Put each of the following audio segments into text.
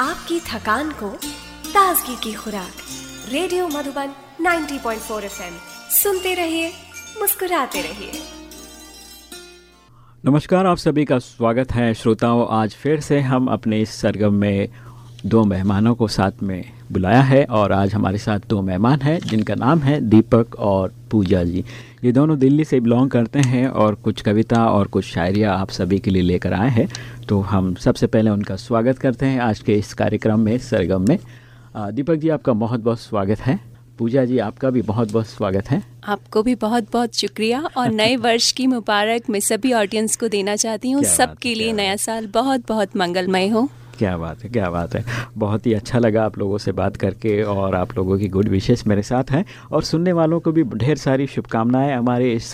आपकी थकान को ताजगी की खुराक। Radio Madhuban 90.4 FM. सुनते रहिए, मुस्कुराते रहिए। नमस्कार, आप सभी का स्वागत है। श्रोताओं, आज फिर से हम अपने इस सरगम में दो मेहमानों को साथ में बुलाया है और आज हमारे साथ दो मेहमान हैं जिनका नाम है दीपक और पूजा जी। ये दोनों दिल्ली से बिलोंग करते हैं और कुछ कविता और कुछ शायरिया आप सभी के लिए लेकर आए हैं। तो हम सबसे पहले उनका स्वागत करते हैं आज के इस कार्यक्रम में सरगम में। दीपक जी आपका बहुत बहुत स्वागत है। पूजा जी आपका भी बहुत बहुत स्वागत है। आपको भी बहुत बहुत शुक्रिया और नए वर्ष की मुबारक मैं सभी ऑडियंस को देना चाहती हूँ। सबके लिए नया साल बहुत बहुत मंगलमय हो। क्या बात है, क्या बात है। बहुत ही अच्छा लगा आप लोगों से बात करके और आप लोगों की गुड विशेष मेरे साथ हैं। और सुनने वालों को भी ढेर सारी शुभकामनाएँ हमारे इस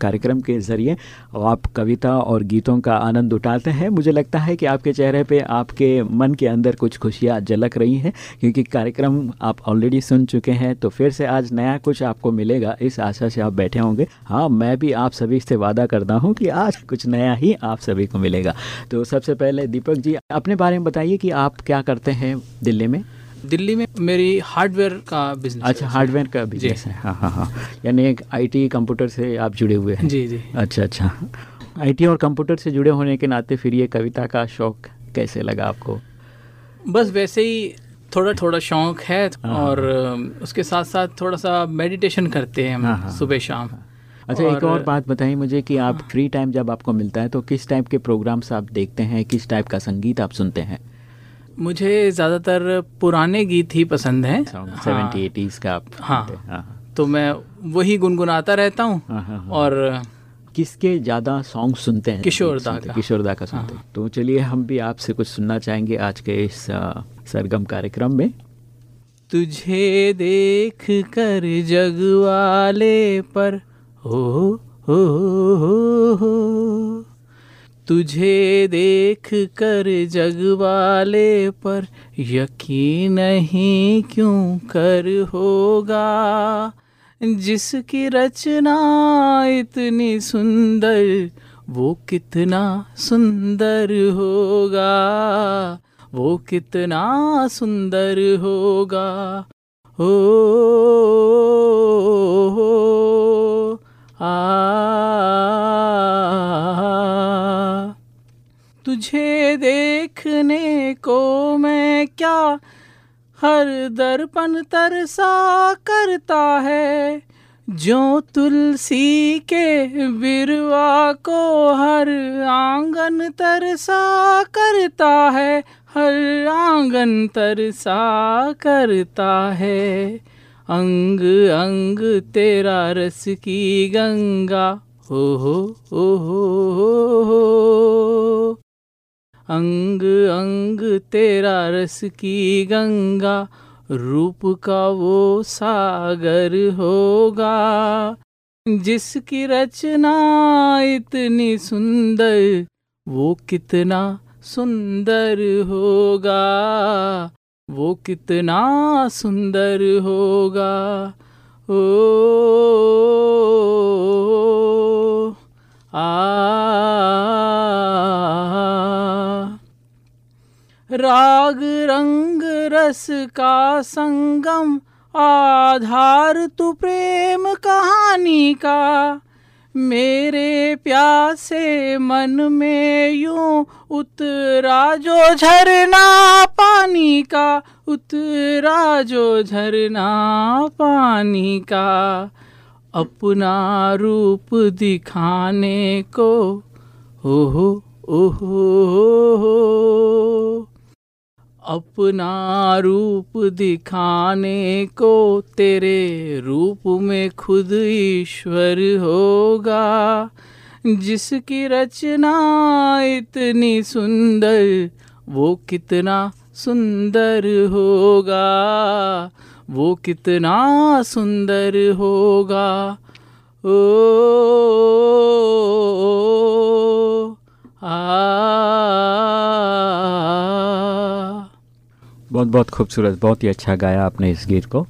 कार्यक्रम के ज़रिए। आप कविता और गीतों का आनंद उठाते हैं। मुझे लगता है कि आपके चेहरे पे आपके मन के अंदर कुछ खुशियाँ झलक रही हैं, क्योंकि कार्यक्रम आप ऑलरेडी सुन चुके हैं तो फिर से आज नया कुछ आपको मिलेगा, इस आशा से आप बैठे होंगे। हाँ मैं भी आप सभी से वादा करता हूँ कि आज कुछ नया ही आप सभी को मिलेगा। तो सबसे पहले दीपक जी, अपने बारे में में बताइए कि आप क्या करते हैं दिल्ली में? दिल्ली में मेरी हार्डवेयर का बिज़नेस अच्छा हार्डवेयर का बिज़नेस है। हाँ हाँ हाँ। यानी एक आईटी कंप्यूटर से आप जुड़े हुए हैं। जी जी। अच्छा अच्छा। आईटी और कंप्यूटर से जुड़े होने के नाते फिर ये कविता का शौक कैसे लगा आपको? बस वैसे ही थोड़ा थोड़ा शौक है हाँ, हाँ। और उसके साथ साथ थोड़ा सा मेडिटेशन करते हैं हम सुबह शाम। अच्छा और, एक और बात बताइए मुझे कि आप फ्री हाँ। टाइम जब आपको मिलता है तो किस टाइप के प्रोग्राम्स आप देखते हैं किस टाइप का संगीत आप सुनते हैं? मुझे ज़्यादातर पुराने गीत ही पसंद हैं। सेवेंटी एटीज़ का आप हाँ, हाँ तो मैं वही गुनगुनाता रहता हूँ हाँ, और किसके ज़्यादा सॉन्ग सुनते हैं? किशोर दा का। किशोर दा का सुनते हैं। तो चलिए हम भी आपसे कुछ सुनना चाहेंगे आज के इस सरगम कार्यक्रम में। तुझे देख कर जगवाले पर हो हो हो तुझे देख कर जग वाले पर यकीन नहीं क्यों कर होगा? जिसकी रचना इतनी सुंदर वो कितना सुंदर होगा? वो कितना सुंदर होगा? हो, तुझे देखने को मैं क्या हर दर्पण तरसा करता है? जो तुलसी के बिरवा को हर आँगन तरसा करता है, हर आँगन तरसा करता है। अंग अंग तेरा रस की गंगा, हो हो हो हो हो अंग अंग तेरा रस की गंगा रूप का वो सागर होगा। जिसकी रचना इतनी सुंदर वो कितना सुंदर होगा। वो कितना सुंदर होगा। ओ, आ, राग रंग रस का संगम आधार तू प्रेम कहानी का। मेरे प्यासे मन में यूँ उतरा जो झरना पानी का उतरा जो झरना पानी का। अपना रूप दिखाने को ओहो ओहो, ओहो। अपना रूप दिखाने को तेरे रूप में खुद ईश्वर होगा। जिसकी रचना इतनी सुंदर वो कितना सुंदर होगा। वो कितना सुंदर होगा। ओ, ओ, ओ, ओ आ बहुत बहुत खूबसूरत बहुत ही अच्छा गाया आपने इस गीत को।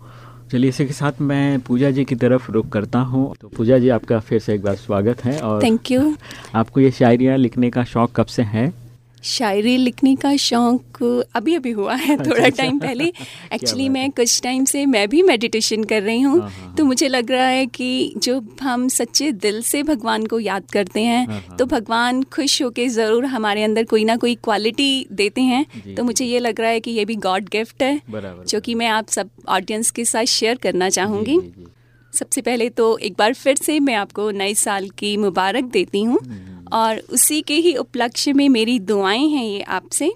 चलिए इसी के साथ मैं पूजा जी की तरफ़ रुख करता हूँ। तो पूजा जी आपका फिर से एक बार स्वागत है और थैंक यू आपको ये शायरियाँ लिखने का शौक़ कब से है? शायरी लिखने का शौक अभी अभी हुआ है अच्छा, थोड़ा टाइम अच्छा। पहले एक्चुअली मैं कुछ टाइम से मैं भी मेडिटेशन कर रही हूँ। हाँ, हाँ, तो मुझे लग रहा है कि जो हम सच्चे दिल से भगवान को याद करते हैं तो भगवान खुश होकर ज़रूर हमारे अंदर कोई ना कोई क्वालिटी देते हैं। तो मुझे ये लग रहा है कि ये भी गॉड गिफ्ट है जो कि मैं आप सब ऑडियंस के साथ शेयर करना चाहूँगी। सबसे पहले तो एक बार फिर से मैं आपको नए साल की मुबारक देती हूँ। हम्म। और उसी के ही उपलक्ष्य में मेरी दुआएँ हैं ये आपसे।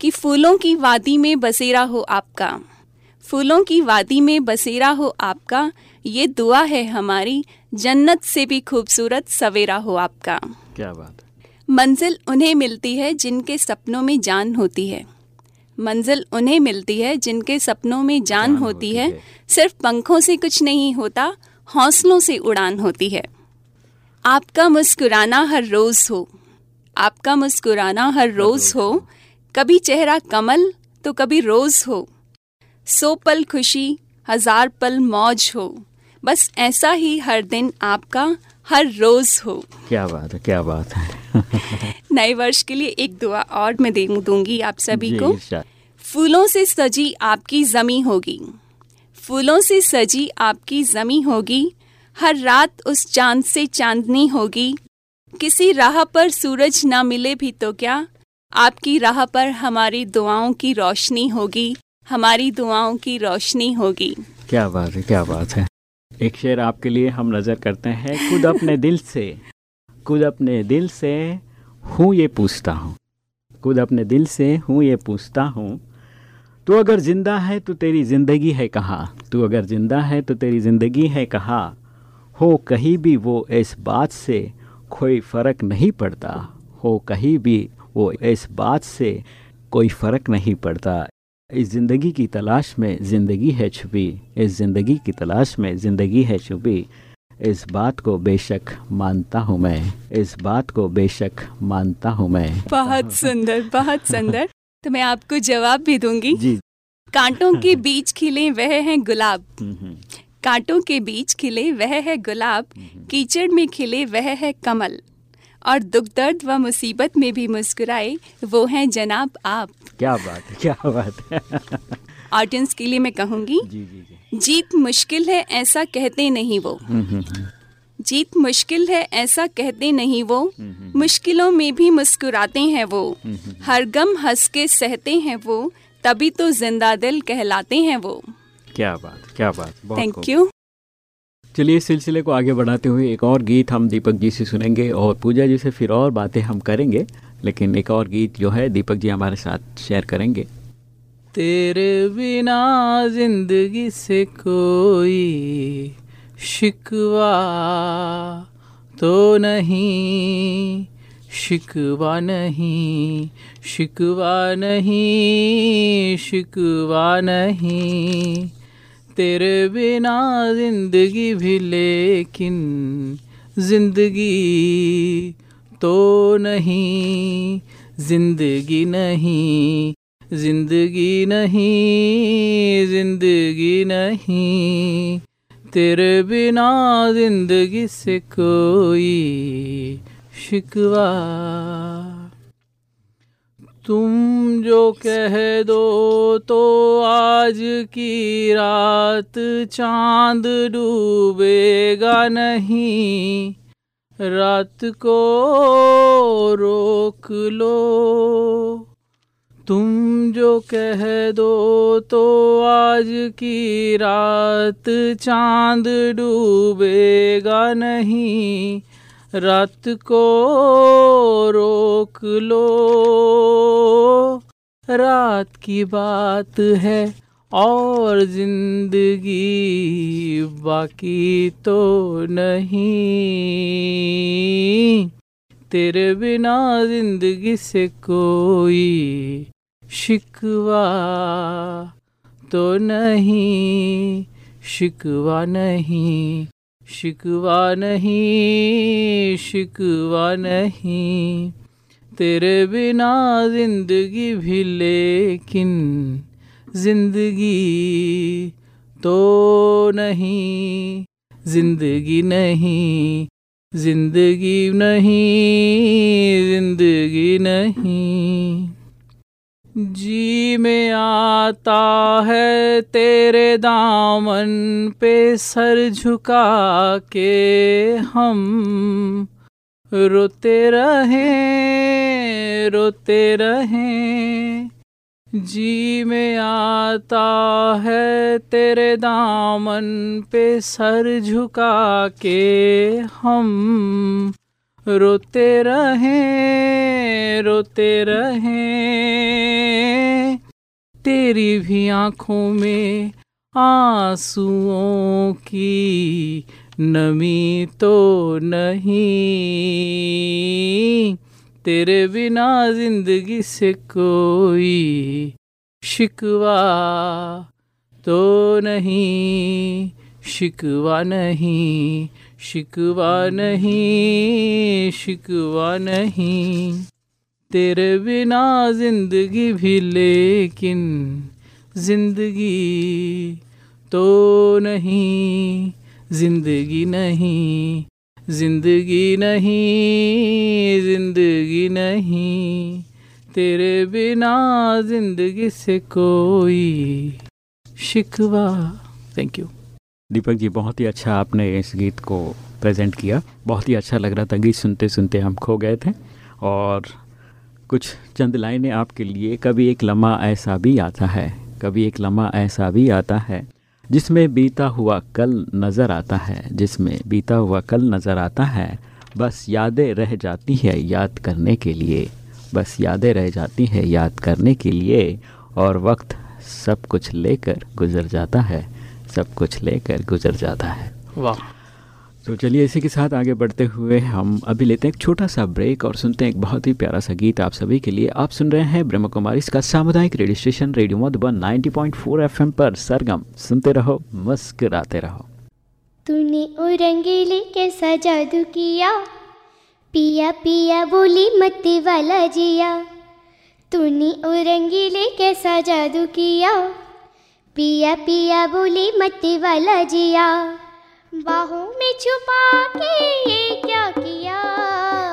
कि फूलों की वादी में बसेरा हो आपका। फूलों की वादी में बसेरा हो आपका। ये दुआ है हमारी जन्नत से भी खूबसूरत सवेरा हो आपका। क्या बात मंजिल उन्हें मिलती है जिनके सपनों में जान होती है। मंजिल उन्हें मिलती है जिनके सपनों में जान, जान होती, होती है।, है। सिर्फ़ पंखों से कुछ नहीं होता हौसलों से उड़ान होती है। आपका मुस्कुराना हर रोज हो। आपका मुस्कुराना हर रोज हो। कभी चेहरा कमल तो कभी रोज हो। सो पल खुशी हज़ार पल मौज हो। बस ऐसा ही हर दिन आपका हर रोज हो। क्या बात है क्या बात है। नए वर्ष के लिए एक दुआ और मैं दे दूँगी आप सभी को। फूलों से सजी आपकी जमी होगी। फूलों से सजी आपकी जमी होगी। हर रात उस चाँद से चांदनी होगी। किसी राह पर सूरज ना मिले भी तो क्या? आपकी राह पर हमारी दुआओं की रोशनी होगी, हमारी दुआओं की रोशनी होगी। क्या बात है, क्या बात है। एक शेर आपके लिए हम नज़र करते हैं, खुद अपने दिल से, खुद अपने दिल से हूँ ये पूछता हूँ, खुद अपने दिल से हूँ ये पूछता हूँ, तू अगर ज़िंदा है तो तेरी ज़िंदगी है कहाँ? तू अगर ज़िंदा है तो तेरी ज़िंदगी है कहाँ? हो कहीं भी वो इस बात से कोई फ़र्क नहीं पड़ता। हो कहीं भी वो इस बात से कोई फ़र्क नहीं पड़ता। इस ज़िंदगी की तलाश में ज़िंदगी है छुपी। इस ज़िंदगी की तलाश में ज़िंदगी है छुपी। इस बात को बेशक मानता हूँ मैं। इस बात को बेशक मानता हूँ मैं। बहुत सुंदर बहुत सुंदर। तो मैं आपको जवाब भी दूँगी। जी। कांटों के बीच खिले वह हैं गुलाब। हम्म, हम्म। कांटों के बीच खिले वह है गुलाब हम्म, कीचड़ में खिले वह है कमल। और दुख दर्द व मुसीबत में भी मुस्कुराए वो हैं जनाब आप। क्या बात है क्या बात है। ऑडियंस के लिए मैं कहूँगी जी जी जी। जीत मुश्किल है ऐसा कहते नहीं वो। हम्म, हम्म। जीत मुश्किल है ऐसा कहते नहीं वो। मुश्किलों में भी मुस्कुराते हैं वो। हर गम हंस के सहते हैं वो तभी तो ज़िंदा दिल कहलाते हैं वो। क्या बात क्या बात थैंक यू चलिए इस सिलसिले को आगे बढ़ाते हुए एक और गीत हम दीपक जी से सुनेंगे और पूजा जी से फिर और बातें हम करेंगे लेकिन एक और गीत जो है दीपक जी हमारे साथ शेयर करेंगे। तेरे बिना ज़िंदगी से कोई शिकवा तो नहीं शिकवा नहीं शिकवा नहीं शिकवा नहीं। तेरे बिना ज़िंदगी भी लेकिन ज़िंदगी तो नहीं, ज़िंदगी नहीं ज़िंदगी नहीं ज़िंदगी नहीं। तेरे बिना ज़िंदगी से कोई शिकवा तुम जो कह दो तो आज की रात चाँद डूबेगा नहीं। रात को रोक लो। तुम जो कह दो तो आज की रात चाँद डूबेगा नहीं। रात को रोक लो। रात की बात है और ज़िंदगी बाकी तो नहीं। तेरे बिना ज़िंदगी से कोई शिकवा तो नहीं, शिकवा नहीं। शिकवा नहीं शिकवा नहीं। तेरे बिना ज़िंदगी भी लेकिन ज़िंदगी तो नहीं, ज़िंदगी नहीं ज़िंदगी नहीं ज़िंदगी नहीं। जी में आता है तेरे दामन पे सर झुका के हम। रोते रहे रोते रहे। जी में आता है तेरे दामन पे सर झुका के हम। रोते रहे रोते रहे। तेरी भी आँखों में आंसुओं की नमी तो नहीं। तेरे बिना ज़िंदगी से कोई शिकवा तो नहीं। शिकवा नहीं शिकवा नहीं शिकवा नहीं। तेरे बिना ज़िंदगी भी लेकिन ज़िंदगी तो नहीं, ज़िंदगी नहीं ज़िंदगी नहीं ज़िंदगी नहीं, तेरे बिना ज़िंदगी से कोई शिकवा। थैंक यू दीपक जी, बहुत ही अच्छा आपने इस गीत को प्रेजेंट किया। बहुत ही अच्छा लग रहा था गीत सुनते सुनते हम खो गए थे और कुछ चंद लाइनें आपके लिए। कभी एक लम्हा ऐसा भी आता है, कभी एक लम्हा ऐसा भी आता है, जिसमें बीता हुआ कल नज़र आता है, जिसमें बीता हुआ कल नज़र आता है। बस यादें रह जाती है याद करने के लिए, बस यादें रह जाती हैं याद करने के लिए, और वक्त सब कुछ लेकर गुजर जाता है, सब कुछ लेकर गुजर जाता है। वाह। तो चलिए इसी के साथ आगे बढ़ते हुए हम अभी लेते हैं एक छोटा सा ब्रेक और सुनते हैं एक बहुत ही प्यारा सा गीत आप सभी के लिए। आप सुन रहे हैं ब्रह्म कुमारी, इसका सामुदायिक radio station, radio Madhuban 90.4 FM पर। सरगम, सुनते रहो, मुस्कुराते रहो। तूने ओ रंगीले कैसा जादू किया, पिया पिया बोली मत वाला जिया। तूने ओ रंगीले कैसा जादू किया, पिया पिया बोली मत वाला जिया। बाहों में छुपा के ये क्या किया?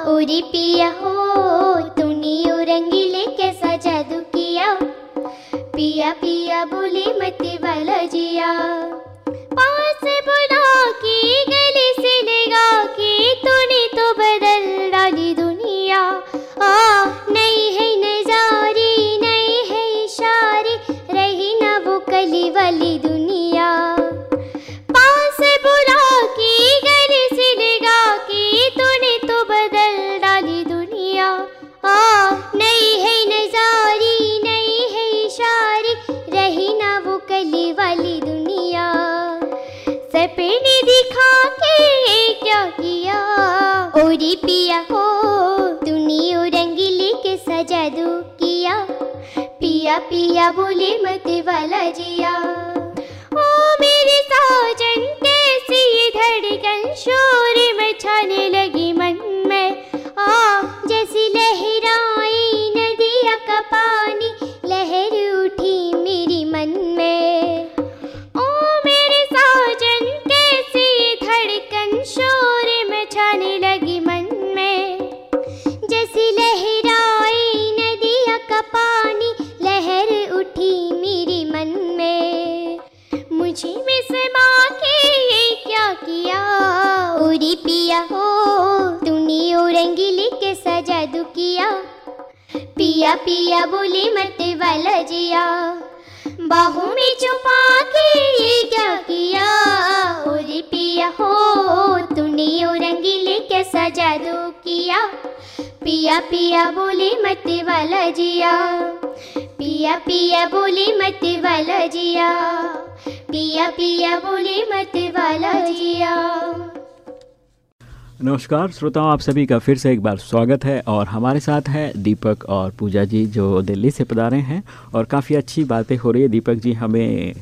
उरी पिया हो तूने ओ रंगीले कैसा जादू किया? पिया पिया बोले मत वाला जिया। पास बुला की गले जिया पिया पिया बोले मत वाला जिया पिया पिया बोले मत वाला जिया नमस्कार, श्रोताओं, आप सभी का फिर से एक बार स्वागत है और हमारे साथ है दीपक और पूजा जी, जो दिल्ली से पधारे हैं और काफ़ी अच्छी बातें हो रही है। दीपक जी, हमें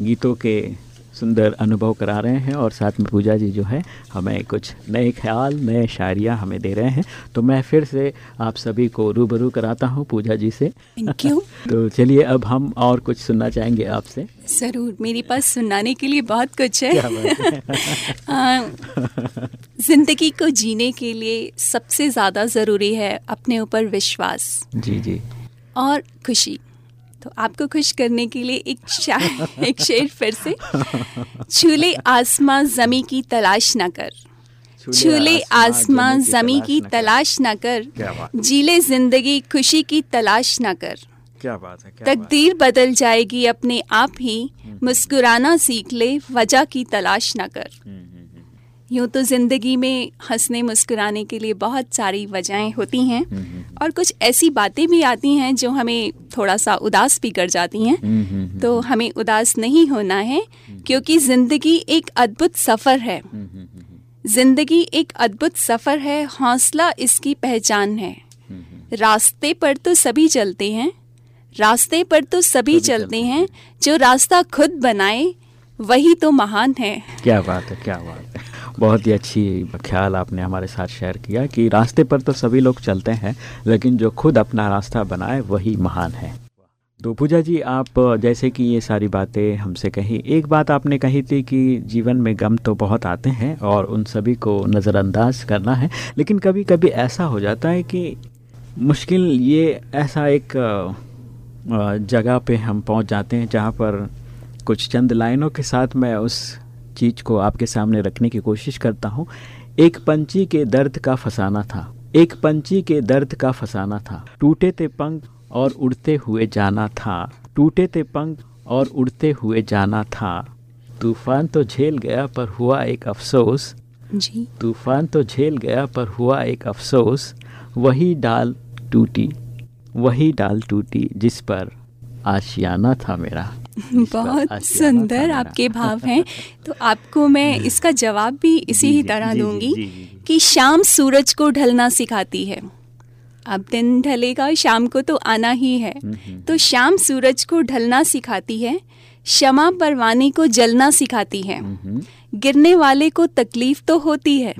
गीतों के सुंदर अनुभव करा रहे हैं और साथ में पूजा जी जो है हमें कुछ नए ख्याल नए शायरियाँ हमें दे रहे हैं। तो मैं फिर से आप सभी को रूबरू कराता हूँ पूजा जी से। थैंक यू तो चलिए अब हम और कुछ सुनना चाहेंगे आपसे। ज़रूर मेरे पास सुनाने के लिए बहुत कुछ है। ज़िंदगी को जीने के लिए सबसे ज़्यादा ज़रूरी है अपने ऊपर विश्वास। जी जी। और खुशी। तो आपको खुश करने के लिए एक शायर एक शेर फिर से। छूले आसमां जमी की तलाश ना कर। छूले आसमां जमी की तलाश ना कर। जीले ज़िंदगी खुशी की तलाश ना कर। क्या बात है क्या तकदीर बदल जाएगी अपने आप ही। हम्म। मुस्कुराना सीख ले वजह की तलाश ना कर। हम्म, यूँ तो ज़िंदगी में हंसने मुस्कुराने के लिए बहुत सारी वजहें होती हैं। और कुछ ऐसी बातें भी आती हैं जो हमें थोड़ा सा उदास भी कर जाती हैं। तो हमें उदास नहीं होना है क्योंकि ज़िंदगी एक अद्भुत सफ़र है। ज़िंदगी एक अद्भुत सफ़र है हौसला इसकी पहचान है। रास्ते पर तो सभी चलते हैं रास्ते पर तो सभी चलते हैं। जो रास्ता खुद बनाए वही तो महान है। क्या बात है क्या बात है। बहुत ही अच्छी ख्याल आपने हमारे साथ शेयर किया कि रास्ते पर तो सभी लोग चलते हैं, लेकिन जो खुद अपना रास्ता बनाए, वही महान है। तो पूजा जी, आप, जैसे कि ये सारी बातें हमसे कही, एक बात आपने कही थी कि जीवन में गम तो बहुत आते हैं और उन सभी को नज़रअंदाज करना है, लेकिन कभी कभी ऐसा हो जाता है कि मुश्किल ये ऐसा एक जगह पे हम पहुँच जाते हैं जहाँ पर कुछ चंद लाइनों के साथ मैं उस चीज़ को आपके सामने रखने की कोशिश करता हूँ। एक पंछी के दर्द का फसाना था। एक पंछी के दर्द का फसाना था। टूटे थे पंख और उड़ते हुए जाना था। टूटे थे पंख और उड़ते हुए जाना था। तूफ़ान तो झेल गया पर हुआ एक अफसोस। जी। तूफ़ान तो झेल गया पर हुआ एक अफसोस। वही डाल टूटी वही डाल टूटी जिस पर आशियाना था मेरा। बहुत सुंदर आपके भाव हैं। तो आपको मैं इसका जवाब भी इसी ही तरह दूँगी कि शाम सूरज को ढलना सिखाती है। अब दिन ढलेगा शाम को तो आना ही है। हम्म, हम्म। तो शाम सूरज को ढलना सिखाती है क्षमा परवाने को जलना सिखाती है। हम्म, गिरने वाले को तकलीफ़ तो होती है।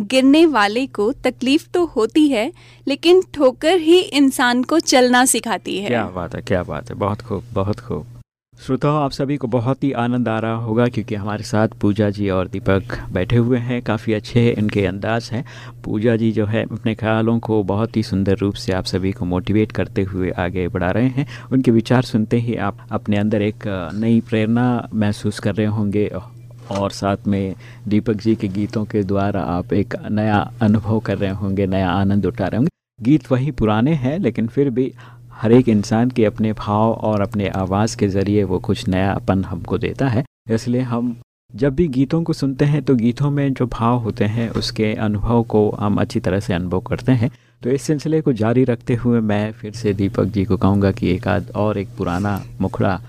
गिरने वाले को तकलीफ़ तो होती है लेकिन ठोकर ही इंसान को चलना सिखाती है। क्या बात है क्या बात है। बहुत खूब बहुत खूब। श्रोताओ, आप सभी को बहुत ही आनंद आ रहा होगा क्योंकि हमारे साथ पूजा जी और दीपक बैठे हुए हैं। काफ़ी अच्छे इनके अंदाज हैं। पूजा जी जो है, अपने ख्यालों को बहुत ही सुंदर रूप से आप सभी को मोटिवेट करते हुए आगे बढ़ा रहे हैं। उनके विचार सुनते ही आप अपने अंदर एक नई प्रेरणा महसूस कर रहे होंगे और साथ में दीपक जी के गीतों के द्वारा आप एक नया अनुभव कर रहे होंगे, नया आनंद उठा रहे होंगे। गीत वही पुराने हैं, लेकिन फिर भी हर एक इंसान के अपने भाव और अपने आवाज़ के ज़रिए वो कुछ नयापन हमको देता है। इसलिए हम जब भी गीतों को सुनते हैं तो गीतों में जो भाव होते हैं उसके अनुभव को हम अच्छी तरह से अनुभव करते हैं। तो इस सिलसिले को जारी रखते हुए मैं फिर से दीपक जी को कहूँगा कि एक आध और एक पुराना मुखड़ा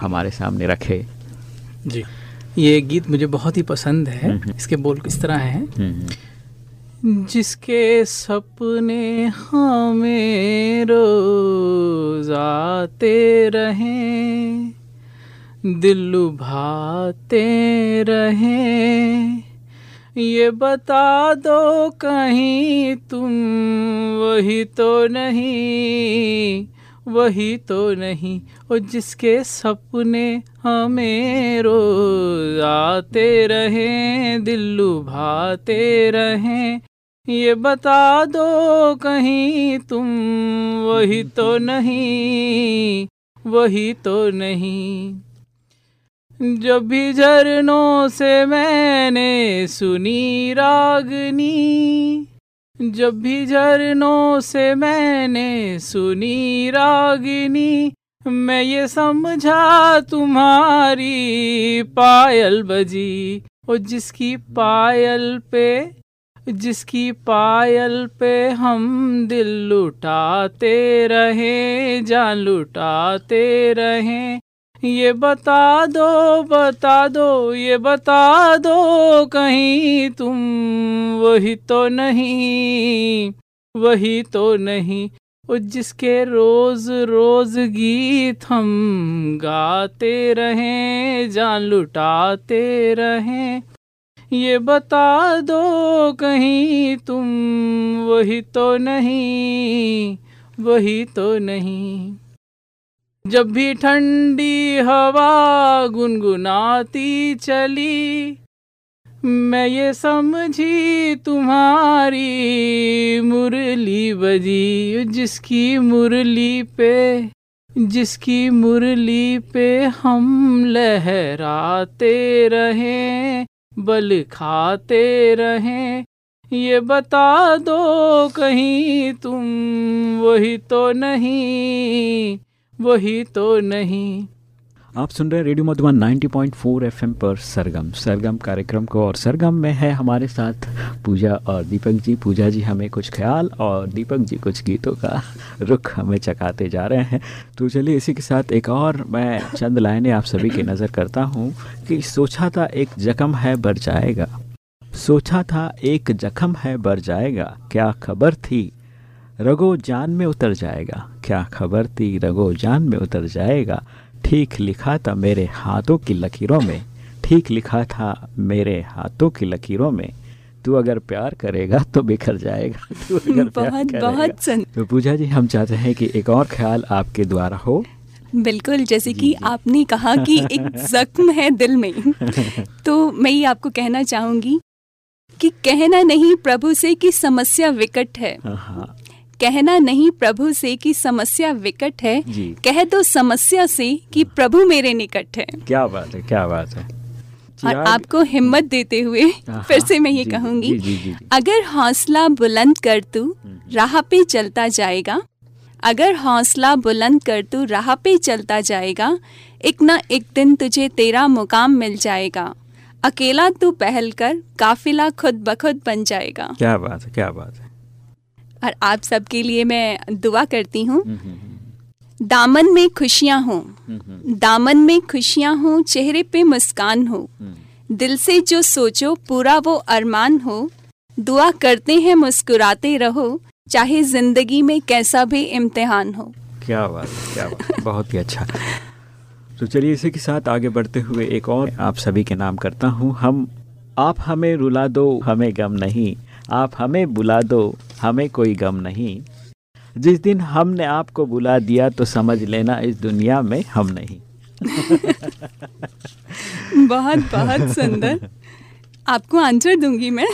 हमारे सामने रखे। जी। ये गीत मुझे बहुत ही पसंद है। हम्म, हम्म। इसके बोल किस तरह हैं? हम्म, जिसके सपने हमें रोज आते रहें, दिल लुभाते रहें। ये बता दो कहीं तुम, वही तो नहीं, वही तो नहीं। और जिसके सपने हमें रोज आते रहें, दिल लुभाते रहें ये बता दो कहीं तुम, वही तो नहीं, वही तो नहीं। जब भी झरनों से मैंने सुनी रागनी, जब भी झरनों से मैंने सुनी रागिनी, मैं ये समझा तुम्हारी पायल बजी, और जिसकी पायल पे जिसकी पायल पे हम दिल लुटाते रहे, जान लुटाते रहे। ये बता दो बता दो, ये बता दो, कहीं तुम वही तो नहीं, वही तो नहीं। जिसके रोज रोज गीत हम गाते रहें, जान लुटाते रहें। ये बता दो कहीं तुम, वही तो नहीं, वही तो नहीं। जब भी ठंडी हवा गुनगुनाती चली, मैं ये समझी तुम्हारी मुरली बजी जिसकी मुरली पे, जिसकी मुरली पे हम लहराते रहें। बल खाते रहें। ये बता दो कहीं तुम वही तो नहीं वही तो नहीं। आप सुन रहे हैं रेडियो मधुबन 90.4 एफएम पर सरगम। सरगम कार्यक्रम को और सरगम में है हमारे साथ पूजा और दीपक जी। पूजा जी, हमें कुछ ख्याल और दीपक जी कुछ गीतों का रुख हमें चकाते जा रहे हैं। तो चलिए इसी के साथ एक और मैं चंद लाइनें आप सभी की नज़र करता हूँ कि सोचा था एक जख्म है, बर जाएगा। सोचा था एक जख्म है, बर जाएगा। क्या खबर थी? रगो जान में उतर जाएगा। क्या खबर थी? रगो जान में उतर जाएगा। ठीक लिखा था मेरे हाथों की लकीरों में ठीक लिखा था मेरे हाथों की लकीरों में। तू अगर प्यार करेगा तो बिखर जाएगा तू अगर बहुत बहुत सुन। तो पूजा जी हम चाहते हैं कि एक और ख्याल आपके द्वारा हो। बिल्कुल जैसे कि आपने कहा कि एक जख्म है दिल में। तो मैं ये आपको कहना चाहूँगी कि कहना नहीं प्रभु से कि समस्या विकट है। हाँ, हाँ। कहना नहीं प्रभु से कि समस्या विकट है कह दो समस्या से कि प्रभु मेरे निकट है। क्या बात है क्या बात है। और आपको हिम्मत देते हुए हाँ, फिर से मैं ये कहूँगी। अगर हौसला बुलंद कर तू राह पे चलता जाएगा। अगर हौसला बुलंद कर तू राह पे चलता जाएगा। एक ना एक दिन तुझे तेरा मुकाम मिल जाएगा। अकेला तू पहल कर काफिला खुद बखुद बन जाएगा। क्या बात है क्या बात है। और आप सबके लिए मैं दुआ करती हूँ। हम्म, हम्म, दामन में खुशियाँ हों। हम्म, हम्म, दामन में खुशियाँ हों चेहरे पे मुस्कान हो। हम्म। दिल से जो सोचो पूरा वो अरमान हो। दुआ करते हैं मुस्कुराते रहो। चाहे ज़िंदगी में कैसा भी इम्तिहान हो। क्या बात क्या बात बहुत ही अच्छा। तो चलिए इसी के साथ आगे बढ़ते हुए एक और आप सभी के नाम करता हूँ। हम आप हमें रुला दो हमें गम नहीं। आप हमें बुला दो हमें कोई गम नहीं। जिस दिन हमने आपको बुला दिया तो समझ लेना इस दुनिया में हम नहीं। बहुत बहुत सुंदर। आपको आंसर दूँगी मैं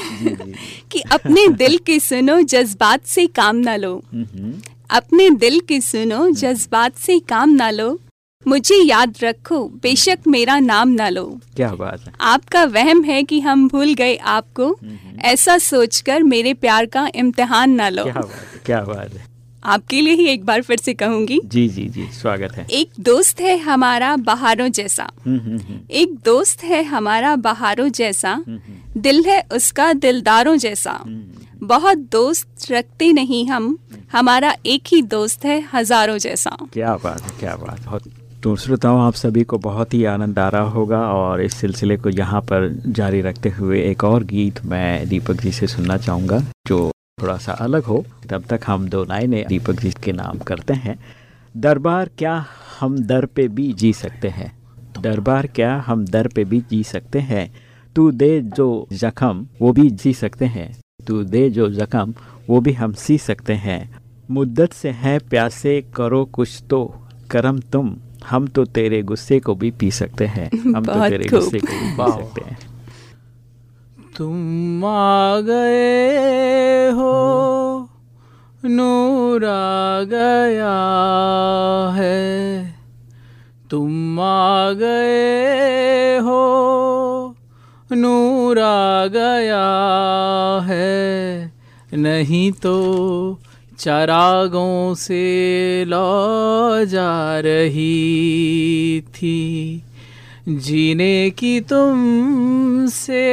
कि अपने दिल की सुनो जज्बात से काम ना लो। हम्म, अपने दिल की सुनो जज्बात से काम ना लो। मुझे याद रखो बेशक मेरा नाम ना लो। क्या बात है। आपका वहम है कि हम भूल गए आपको। ऐसा सोचकर मेरे प्यार का इम्तिहान ना लो। क्या बात है क्या बात है। आपके लिए ही एक बार फिर से कहूँगी। जी जी जी स्वागत है। एक दोस्त है हमारा बहारों जैसा। हम्म, हम्म, हम्म, एक दोस्त है हमारा बहारों जैसा। हम्म, दिल है उसका दिलदारों जैसा। हम्म। बहुत दोस्त रखते नहीं हम। हमारा एक ही दोस्त है हज़ारों जैसा। क्या बात है क्या बात बहुत तो श्रोताओं, आप सभी को बहुत ही आनंद आ रहा होगा और इस सिलसिले को यहाँ पर जारी रखते हुए एक और गीत मैं दीपक जी से सुनना चाहूँगा, जो थोड़ा सा अलग हो। तब तक हम दो लाइनें दीपक जी के नाम करते हैं। दरबार क्या हम दर पे भी जी सकते हैं? दरबार क्या हम दर पे भी जी सकते हैं? तू दे जो जख्म, वो भी जी सकते हैं। तू दे जो जख्म, वो भी हम सी सकते हैं। मुद्दत से है प्यासे, करो कुछ तो करम तुम। हम तो तेरे गुस्से को भी पी सकते हैं। हम तो तेरे गुस्से को भी पी सकते हैं। तुम आ गए हो नूर आ गया है। तुम आ गए हो नूर आ गया है। नहीं तो चरागों से लौ जा रही थी। जीने की तुम से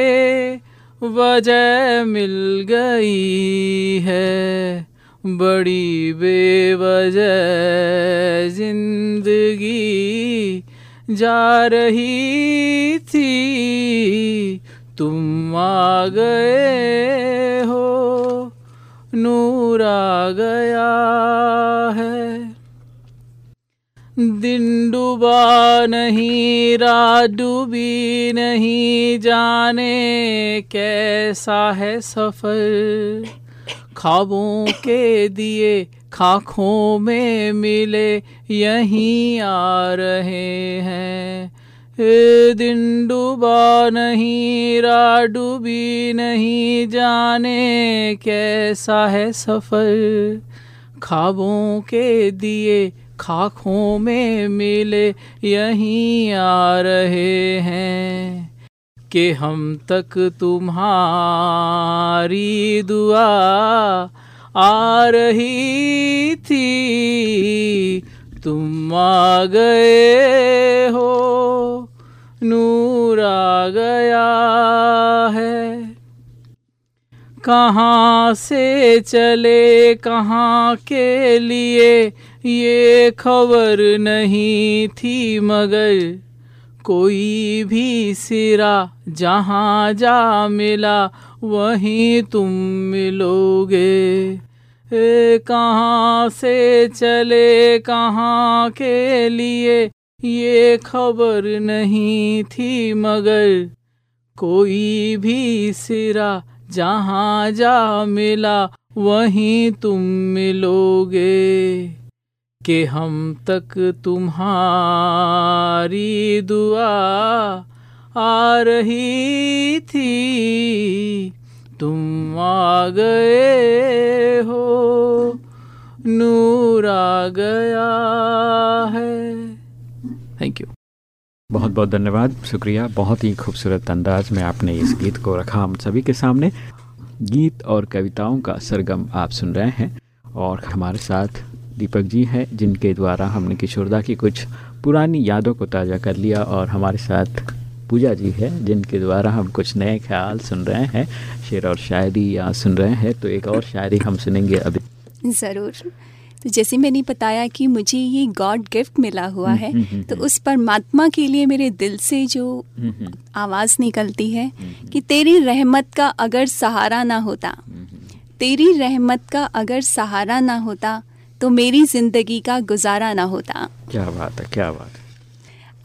वजह मिल गई है। बड़ी बेवजह ज़िंदगी जा रही थी। तुम आ गए नूर आ गया है। दिन डूबा नहीं, रात डूबी नहीं, जाने कैसा है सफ़र? ख्वाबों के दिए खाखों में मिले, यहीं आ रहे हैं। ए दिन डूबा नहीं रात डूबी नहीं जाने कैसा है सफ़र। खाबों के दिए खाखों में मिले यहीं आ रहे हैं कि हम तक तुम्हारी दुआ आ रही थी। तुम आ गए हो। नूर आ गया है। कहाँ से चले, कहाँ के लिए? ये खबर नहीं थी मगर कोई भी सिरा जहाँ जा मिला, वहीं तुम मिलोगे। कहाँ से चले, कहाँ के लिए? ये खबर नहीं थी मगर कोई भी सिरा जहाँ जा मिला वहीं तुम मिलोगे के हम तक तुम्हारी दुआ आ रही थी। तुम आ गए हो, नूर आ गया है। थैंक यू बहुत बहुत धन्यवाद। शुक्रिया। बहुत ही खूबसूरत अंदाज में आपने इस गीत को रखा हम सभी के सामने। गीत और कविताओं का सरगम आप सुन रहे हैं और हमारे साथ दीपक जी हैं जिनके द्वारा हमने किशोरदा की कुछ पुरानी यादों को ताज़ा कर लिया और हमारे साथ पूजा जी है जिनके द्वारा हम कुछ नए ख्याल सुन रहे हैं। शेर और शायरी या सुन रहे हैं तो एक और शायरी हम सुनेंगे अभी। ज़रूर। तो जैसे मैंने बताया कि मुझे ये गॉड गिफ्ट मिला हुआ है हम्म, हम्म, तो हम्म। उस परमात्मा के लिए मेरे दिल से जो आवाज़ निकलती है कि तेरी रहमत का अगर सहारा ना होता तेरी रहमत का अगर सहारा ना होता तो मेरी ज़िंदगी का गुजारा ना होता। क्या बात है क्या बात है।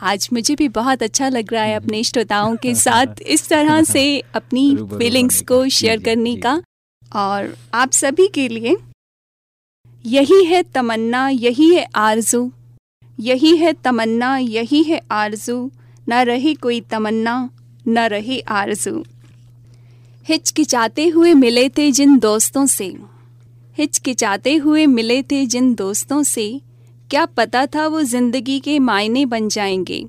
आज मुझे भी बहुत अच्छा लग रहा है अपने श्रोताओं के साथ इस तरह से अपनी फीलिंग्स को। शेयर करने का। और आप सभी के लिए यही है तमन्ना यही है आरज़ू। यही है तमन्ना यही है आरज़ू। न रहे कोई तमन्ना न रहे आरज़ू। हिचकिचाते हुए मिले थे जिन दोस्तों से। हिचकिचाते हुए मिले थे जिन दोस्तों से। क्या पता था वो ज़िंदगी के मायने बन जाएँगे।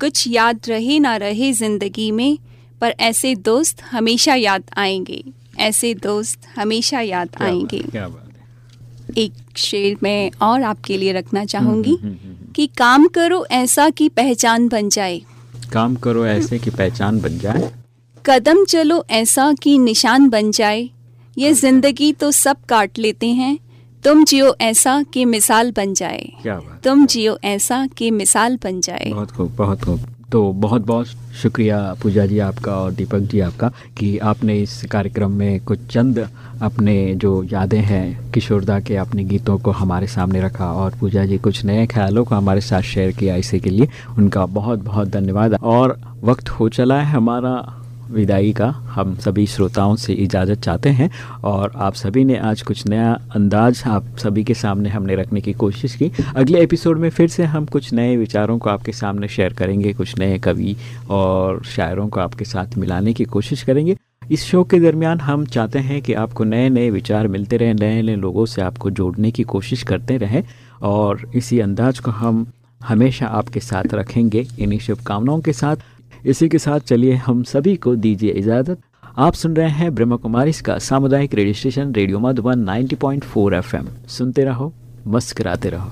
कुछ याद रहे ना रहे ज़िंदगी में पर ऐसे दोस्त हमेशा याद आएँगे। ऐसे दोस्त हमेशा याद क्या आएँगे। बात, क्या बात एक शेर में और आपके लिए रखना चाहूँगी हम्म, हम्म, हम्म, कि काम करो ऐसा कि पहचान बन जाए। काम करो ऐसे कि पहचान बन जाए। कदम चलो ऐसा कि निशान बन जाए। ये ज़िंदगी तो सब काट लेते हैं। तुम जियो ऐसा कि मिसाल बन जाए। क्या बात तुम जियो ऐसा कि मिसाल बन जाए। बहुत खूब बहुत खूब। तो बहुत बहुत शुक्रिया पूजा जी आपका और दीपक जी आपका कि आपने इस कार्यक्रम में कुछ चंद अपने जो यादें हैं किशोरदा के अपने गीतों को हमारे सामने रखा और पूजा जी कुछ नए ख्यालों को हमारे साथ शेयर किया इसी के लिए उनका बहुत बहुत धन्यवाद। और वक्त हो चला है हमारा विदाई का हम सभी श्रोताओं से इजाज़त चाहते हैं और आप सभी ने आज कुछ नया अंदाज आप सभी के सामने हमने रखने की कोशिश की। अगले एपिसोड में फिर से हम कुछ नए विचारों को आपके सामने शेयर करेंगे, कुछ नए कवि और शायरों को आपके साथ मिलाने की कोशिश करेंगे। इस शो के दरमियान हम चाहते हैं कि आपको नए नए विचार मिलते रहें नए नए लोगों से आपको जोड़ने की कोशिश करते रहें और इसी अंदाज को हम हमेशा आपके साथ रखेंगे। इन्हीं शुभकामनाओं के साथ इसी के साथ चलिए हम सभी को दीजिए इजाज़त। आप सुन रहे हैं ब्रह्म कुमारी सामुदायिक radio station, radio Madhuban 90.4 FM. सुनते रहो, मस्कराते रहो।